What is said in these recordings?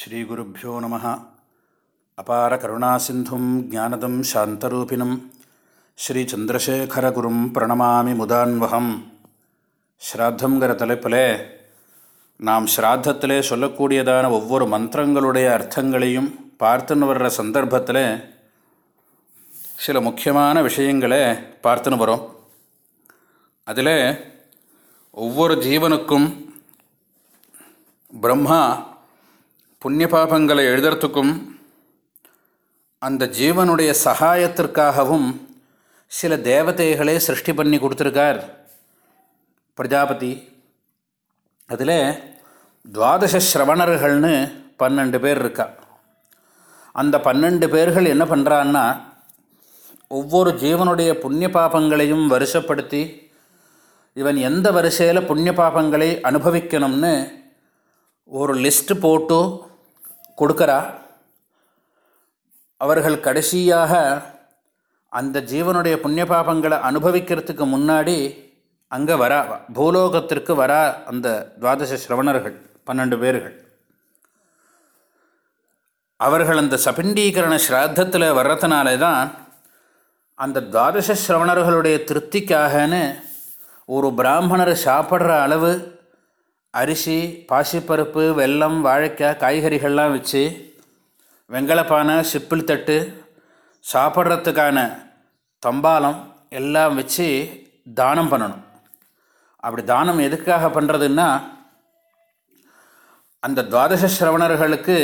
ஸ்ரீகுருப்போ நம. அபார கருணாசிந்தும் ஜானதம் சாந்தரூபிணம் ஸ்ரீச்சந்திரசேகரகுரும் பிரணமாமி முதான்வகம். ஸ்ராத்தங்கிற தலைப்பில் நாம் ஸ்ராத்தத்திலே சொல்லக்கூடியதான ஒவ்வொரு மந்திரங்களுடைய அர்த்தங்களையும் பார்த்துன்னு வர்ற சந்தர்ப்பத்தில் சில முக்கியமான விஷயங்களை பார்த்துன்னு வரோம். அதில் ஒவ்வொரு ஜீவனுக்கும் பிரம்மா புண்ணிய பாபங்களை எழுதுறதுக்கும் அந்த ஜீவனுடைய சகாயத்திற்காகவும் சில தேவதைகளே சிருஷ்டி பண்ணி கொடுத்துருக்கார். பிரஜாபதி அதில் துவாதச ஸ்ரவணர்கள்னு பன்னெண்டு பேர் இருக்கா. அந்த பன்னெண்டு பேர்கள் என்ன பண்ணுறான்னா ஒவ்வொரு ஜீவனுடைய புண்ணிய பாபங்களையும் வருஷப்படுத்தி இவன் எந்த வரிசையில் புண்ணிய பாபங்களை அனுபவிக்கணும்னு ஒரு லிஸ்ட்டு போட்டு கொடுக்கறா? அவர்கள் கடைசியாக அந்த ஜீவனுடைய புண்ணிய பாபங்களை அனுபவிக்கிறதுக்கு முன்னாடி அங்கே வரா பூலோகத்திற்கு வரா அந்த துவாதச சிரவணர்கள் பன்னெண்டு பேர்கள். அவர்கள் அந்த சபிண்டீகரண ஸ்ராத்தத்தில் வர்றதுனால தான் அந்த துவாதச சிரவணர்களுடைய திருப்திக்காகன்னு ஒரு பிராமணர் சாப்பிட்ற அளவு அரிசி பாசிப்பருப்பு வெல்லம் வாழைக்காய் காய்கறிகள்லாம் வச்சு வெங்கலப்பானை சிப்பில் தட்டு சாப்பிட்றதுக்கான தம்பாலம் எல்லாம் வச்சு தானம் பண்ணணும். அப்படி தானம் எதுக்காக பண்ணுறதுன்னா அந்த துவாதச சிரவணர்களுக்கு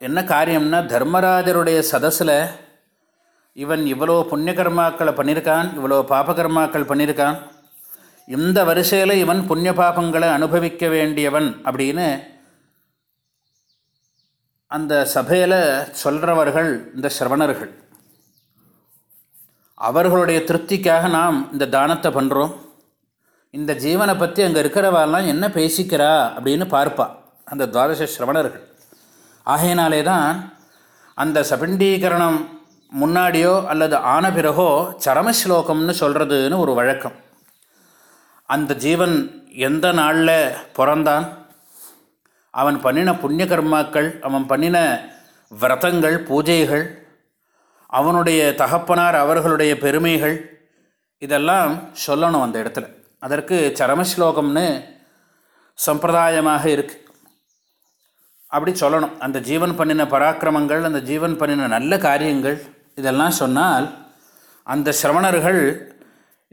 என்ன காரியம்னா தர்மராஜருடைய சதஸில் இவன் இவ்வளோ புண்ணியகர்மாக்களை பண்ணியிருக்கான் இவ்வளோ பாபகர்மாக்கள் பண்ணியிருக்கான் இந்த வரிசையில் இவன் புண்ணிய பாபங்களை அனுபவிக்க வேண்டியவன் அப்படின்னு அந்த சபையில் சொல்கிறவர்கள் இந்த சிரவணர்கள். அவர்களுடைய திருப்திக்காக நாம் இந்த தானத்தை பண்ணுறோம் இந்த ஜீவனை பற்றி அங்கே இருக்கிறவாலாம் என்ன பேசிக்கிறா அப்படின்னு பார்ப்பா. அந்த துவாதச சிரவணர்கள். ஆகையினாலே தான் அந்த சபிண்டீகரணம் முன்னாடியோ அல்லது ஆன பிறகோ சரமஸ்லோகம்னு சொல்கிறதுன்னு ஒரு வழக்கம். அந்த ஜீவன் எந்த நாளில் பிறந்தான்? அவன் பண்ணின புண்ணிய கர்மாக்கள் அவன் பண்ணின விரதங்கள் பூஜைகள் அவனுடைய தகப்பனார் அவர்களுடைய பெருமைகள் இதெல்லாம் சொல்லணும் அந்த இடத்துல. அதற்கு சரமஸ்லோகம்னு சம்பிரதாயமாக இருக்குது அப்படி சொல்லணும். அந்த ஜீவன் பண்ணின பராக்கிரமங்கள் அந்த ஜீவன் பண்ணின நல்ல காரியங்கள் இதெல்லாம் சொன்னால் அந்த சிரவணர்கள்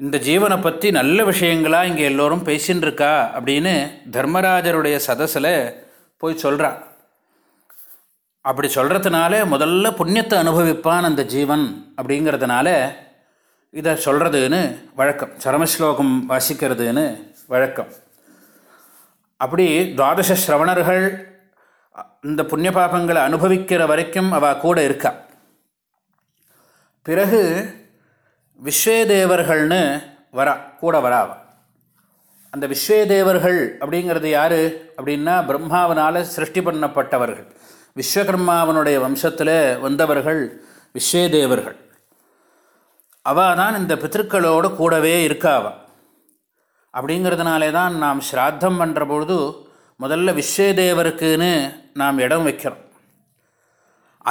இந்த ஜீவனை பற்றி நல்ல விஷயங்களாக இங்கே எல்லோரும் பேசின்னு இருக்கா அப்படின்னு தர்மராஜருடைய சதஸில் போய் சொல்கிறான் அப்படி சொல்கிறதுனால முதல்ல புண்ணியத்தை அனுபவிப்பான் அந்த ஜீவன் அப்படிங்கிறதுனால இதை சொல்கிறதுன்னு வழக்கம். சரமஸ்லோகம் வாசிக்கிறதுன்னு வழக்கம். அப்படி துவாதச சிரவணர்கள் இந்த புண்ணிய பாபங்களை அனுபவிக்கிற வரைக்கும் அவள் கூட இருக்கா. பிறகு விஸ்வேதேவர்கள்னு வரா கூட வராவா அந்த விஸ்வேதேவர்கள் அப்படிங்கிறது யார் அப்படின்னா பிரம்மாவனால் சிருஷ்டி பண்ணப்பட்டவர்கள். விஸ்வகர்மாவனுடைய வம்சத்தில் வந்தவர்கள் விஸ்வேதேவர்கள். அவள் தான் இந்த பித்திருக்களோடு கூடவே இருக்காவா அப்படிங்கிறதுனாலே தான் நாம் ஸ்ராத்தம் பண்ணுற பொழுது முதல்ல விஸ்வேதேவருக்குன்னு நாம் இடம் வைக்கிறோம்.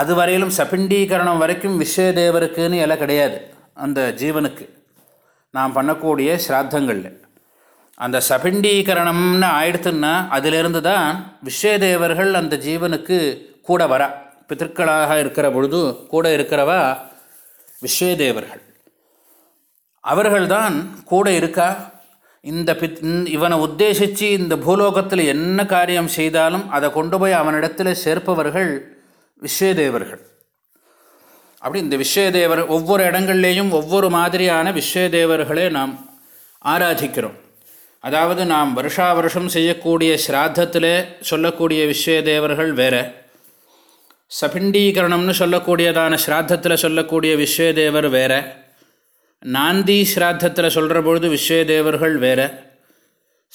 அது வரையிலும் சபிண்டீகரணம் வரைக்கும் விஸ்வேதேவருக்குன்னு இலை கிடையாது. அந்த ஜீவனுக்கு. நாம் பண்ணக்கூடிய ஸ்ராத்தங்களில். அந்த சபிண்டீகரணம்னு ஆயிடுத்துன்னா அதிலிருந்து தான் விஸ்வதேவர்கள் அந்த ஜீவனுக்கு கூட வரா. பித்திருக்களாக இருக்கிற பொழுது கூட இருக்கிறவா விஸ்வதேவர்கள். அவர்கள்தான் கூட இருக்கா? இந்த பித் இவனை உத்தேசித்து இந்த பூலோகத்தில் என்ன காரியம் செய்தாலும் அதை கொண்டு போய் அவனிடத்தில் சேர்ப்பவர்கள் விஸ்வதேவர்கள். அப்படி இந்த விஸ்வதேவர் ஒவ்வொரு இடங்கள்லேயும் ஒவ்வொரு மாதிரியான விஸ்வதேவர்களை நாம் ஆராதிக்கிறோம். அதாவது நாம் வருஷா வருஷம் செய்யக்கூடிய ஸ்ராத்தத்தில் சொல்லக்கூடிய விஸ்வதேவர்கள் வேறு. சபிண்டீகரணம்னு சொல்லக்கூடியதான ஸ்ராத்தத்தில் சொல்லக்கூடிய விஸ்வதேவர் வேறு. நாந்தி ஸ்ராத்தத்தில் சொல்கிற பொழுது விஸ்வதேவர்கள் வேறு.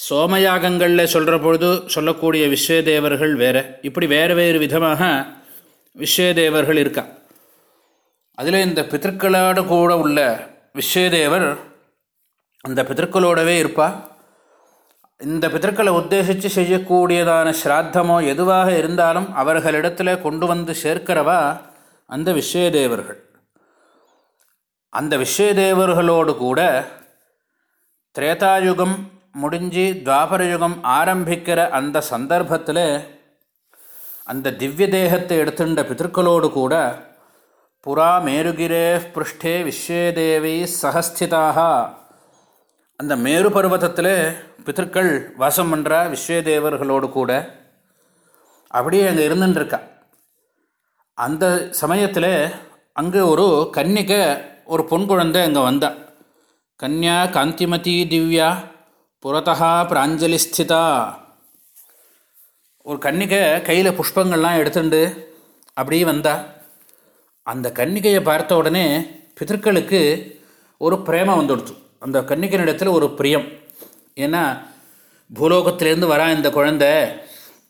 சோமயாகங்களில் சொல்கிற பொழுது சொல்லக்கூடிய விஸ்வதேவர்கள் வேறு. இப்படி வேறு வேறு விதமாக விஸ்வதேவர்கள் இருக்கா? அதில் இந்த பித்தர்களோடு கூட உள்ள விஸ்வதேவர் அந்த பித்தர்களோடவே இருப்பா. இந்த பித்தர்களை உத்தேசித்து செய்யக்கூடியதான ஸ்ராத்தமோ எதுவாக இருந்தாலும் அவர்களிடத்தில் கொண்டு வந்து சேர்க்கிறவா அந்த விஸ்வதேவர்கள். அந்த விஸ்வதேவர்களோடு கூட திரேதாயுகம் முடிஞ்சு துவாபர யுகம் ஆரம்பிக்கிற அந்த சந்தர்ப்பத்தில் அந்த திவ்ய தேகத்தை எடுத்துட்ட பித்தர்களோடு கூட புறா மேருகிரே பிருஷ்டே விஸ்வேதேவி சகஸ்திதாக அந்த மேரு பர்வதத்தில் பிதற்கள் வாசம் பண்ணுறா விஸ்வேதேவர்களோடு கூட அப்படியே அங்கே இருந்துட்டுருக்கா அந்த சமயத்தில் அங்கே ஒரு கன்னிகை ஒரு பொன் குழந்தை அங்கே வந்தா. கன்யா காந்திமதி திவ்யா புறத்தா பிராஞ்சலிஸ்திதா ஒரு கன்னிகை கையில் புஷ்பங்கள்லாம் எடுத்துண்டு அப்படியே வந்தாள் அந்த கன்னிகையை பார்த்த உடனே பிதர்களுக்கு ஒரு பிரேமம் வந்துடுச்சு. அந்த கன்னிகையினிடத்தில் ஒரு பிரியம். ஏன்னா பூலோகத்திலேருந்து வரா இந்த குழந்தை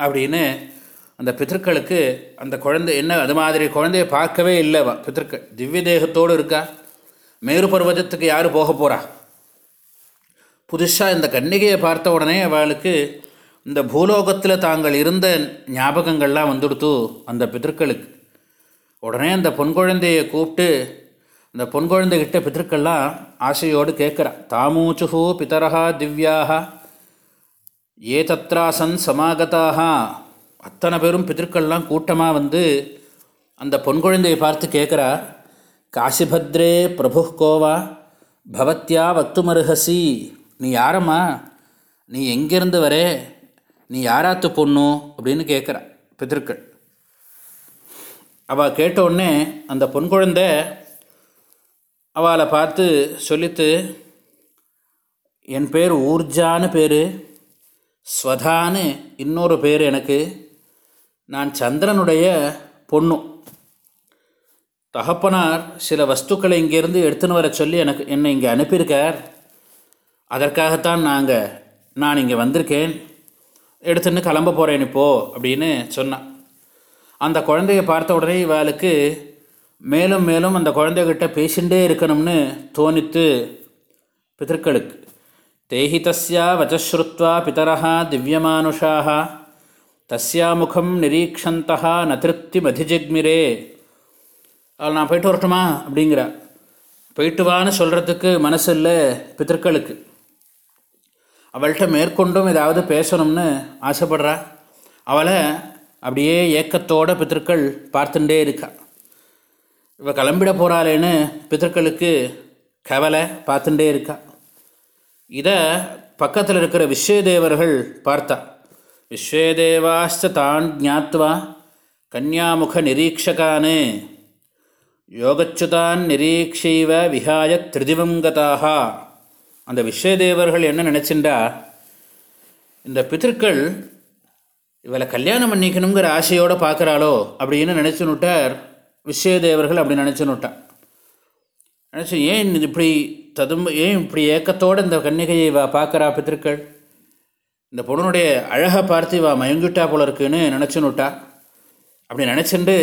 அப்படின்னு அந்த பிதர்களுக்கு அந்த குழந்தை என்ன அது மாதிரி குழந்தைய பார்க்கவே இல்லை பிதர்கள் திவ்ய தேகத்தோடு இருக்கா? மேரு பர்வதத்துக்கு யார் போக போகிறா புதுசாக இந்த கன்னிகையை பார்த்த உடனே அவளுக்கு இந்த பூலோகத்தில் தாங்கள் இருந்த ஞாபகங்கள்லாம் வந்துடுத்து அந்த பிதர்களுக்கு. உடனே அந்த பொன் குழந்தையை கூப்பிட்டு அந்த பொன் குழந்தைகிட்ட பிதற்கள்லாம் ஆசையோடு கேட்குறான் தாமூச்சுஹூ பிதரஹா திவ்யாக ஏ தத்ராசன் சமாகதாக அத்தனை பேரும் பிதற்கள்லாம் கூட்டமாக வந்து அந்த பொன் குழந்தையை பார்த்து கேட்குறா காசிபத்ரே பிரபு கோவா பவத்யா வத்துமருகசி நீ யாரம்மா? நீ எங்கேருந்து வரே? நீ யாராத்து பொண்ணு? அப்படின்னு கேட்குறா பிதற்கள். அவள் கேட்ட உடனே அந்த பொன் குழந்தை அவளை பார்த்து சொல்லித்து என் பேர் ஊர்ஜான்னு பேர் ஸ்வதான்னு இன்னொரு பேர் எனக்கு. நான் சந்திரனுடைய பொண்ணு. தகப்பனார் சில வஸ்துக்களை இங்கேருந்து எடுத்துன்னு வர சொல்லி எனக்கு என்னை இங்கே அனுப்பியிருக்கார். அதற்காகத்தான் நாங்கள் நான் இங்கே வந்திருக்கேன். எடுத்துன்னு கிளம்ப போகிறேன் இப்போது அப்படின்னு சொன்னான். அந்த குழந்தைய பார்த்த உடனே இவளுக்கு மேலும் மேலும் அந்த குழந்தைகிட்ட பேசிகிட்டே இருக்கணும்னு தோணித்து பிதர்களுக்கு தேஹி தஸ்யா வச்சஸ்ருத்வா பிதரா திவ்யமானுஷாக தஸ்யா முகம் நிரீக்ஷந்தா நதிருப்தி மதிஜிக்மிரே அவள் நான் போயிட்டு வரட்டுமா? அப்படிங்கிறா. போயிட்டு வான்னு சொல்கிறதுக்கு மனசு இல்லை பித்தர்களுக்கு அவள்கிட்ட மேற்கொண்டும் ஏதாவது பேசணும்னு ஆசைப்படுறா. அவளை அப்படியே ஏக்கத்தோட பித்தர்கள் பார்த்துட்டே இருக்கா. இவ கிளம்பிட போகிறாளேன்னு பித்தர்களுக்கு கவலை பார்த்துட்டே இருக்கா. இதை பக்கத்தில் இருக்கிற விஸ்வதேவர்கள் பார்த்தா. விஸ்வதேவாஸ்த தான் ஜாத்வா கன்யாமுக நிரீட்சகானு யோகச்சுதான் நிரீக்ஷைவ விஹாய திரிதிவங்கதாக அந்த விஸ்வதேவர்கள் என்ன நினச்சிண்டா? இந்த பித்திருக்கள் இவளை கல்யாணம் பண்ணிக்கணுங்கிற ஆசையோடு பார்க்குறாளோ அப்படின்னு நினச்சுனுட்டார் விஸ்வதேவர்கள் அப்படி நினச்சுனுட்டான் நினச்சி ஏன் இப்படி ததும்ப ஏன் இப்படி ஏக்கத்தோடு இந்த கன்னிகையை வா பார்க்குறா பித்திருக்கள்? இந்த பொண்ணுடைய அழகை பார்த்து வா மயங்கிட்டா போல இருக்குன்னு நினச்சுனுட்டா அப்படி நினச்சிண்டு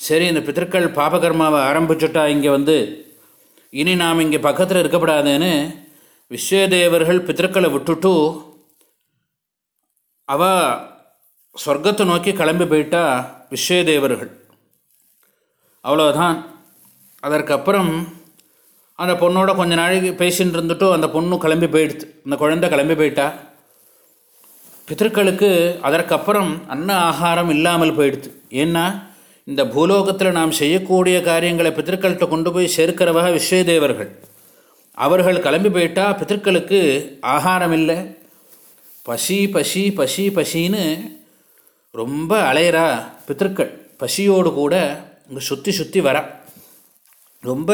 சரி இந்த பித்திருக்கள் பாபகர்மாவை ஆரம்பிச்சுட்டா இங்கே வந்து இனி நாம் இங்கே பக்கத்தில் இருக்கப்படாதுன்னு விஸ்வதேவர்கள் பித்திருக்களை விட்டுட்டு அவள் சொர்க்கத்தை நோக்கி கிளம்பி போயிட்டா விஸ்வதேவர்கள். அவ்வளோதான் அதற்கப்புறம் அந்த பொண்ணோட கொஞ்ச நாளைக்கு பேசின்னு இருந்துட்டு அந்த பொண்ணு கிளம்பி போயிடுது. அந்த குழந்தை கிளம்பி போயிட்டா. பித்தர்களுக்கு அதற்கப்புறம் அன்ன ஆகாரம் இல்லாமல் போயிடுது. ஏன்னா இந்த பூலோகத்தில் நாம் செய்யக்கூடிய காரியங்களை பித்தர்கள்ட்ட கொண்டு போய் சேர்க்கிறவக விஸ்வதேவர்கள். அவர்கள் கிளம்பி போயிட்டா பித்தர்களுக்கு ஆகாரம் இல்லை. பசி பசி பசி பசின்னு ரொம்ப அலையிறா பித்திருக்கள். பசியோடு கூட இங்கே சுற்றி சுற்றி வரா. ரொம்ப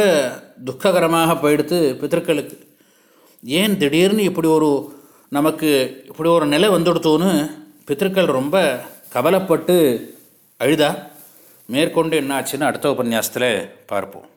துக்ககரமாக போயிடுத்து பித்திருக்களுக்கு. ஏன் திடீர்னு இப்படி ஒரு நமக்கு இப்படி ஒரு நிலை வந்துடுத்தோன்னு பித்திருக்கள் ரொம்ப கவலைப்பட்டு அழுதா. மேற்கொண்டு என்ன ஆச்சுன்னு அடுத்த உபன்யாசத்தில் பார்ப்போம்.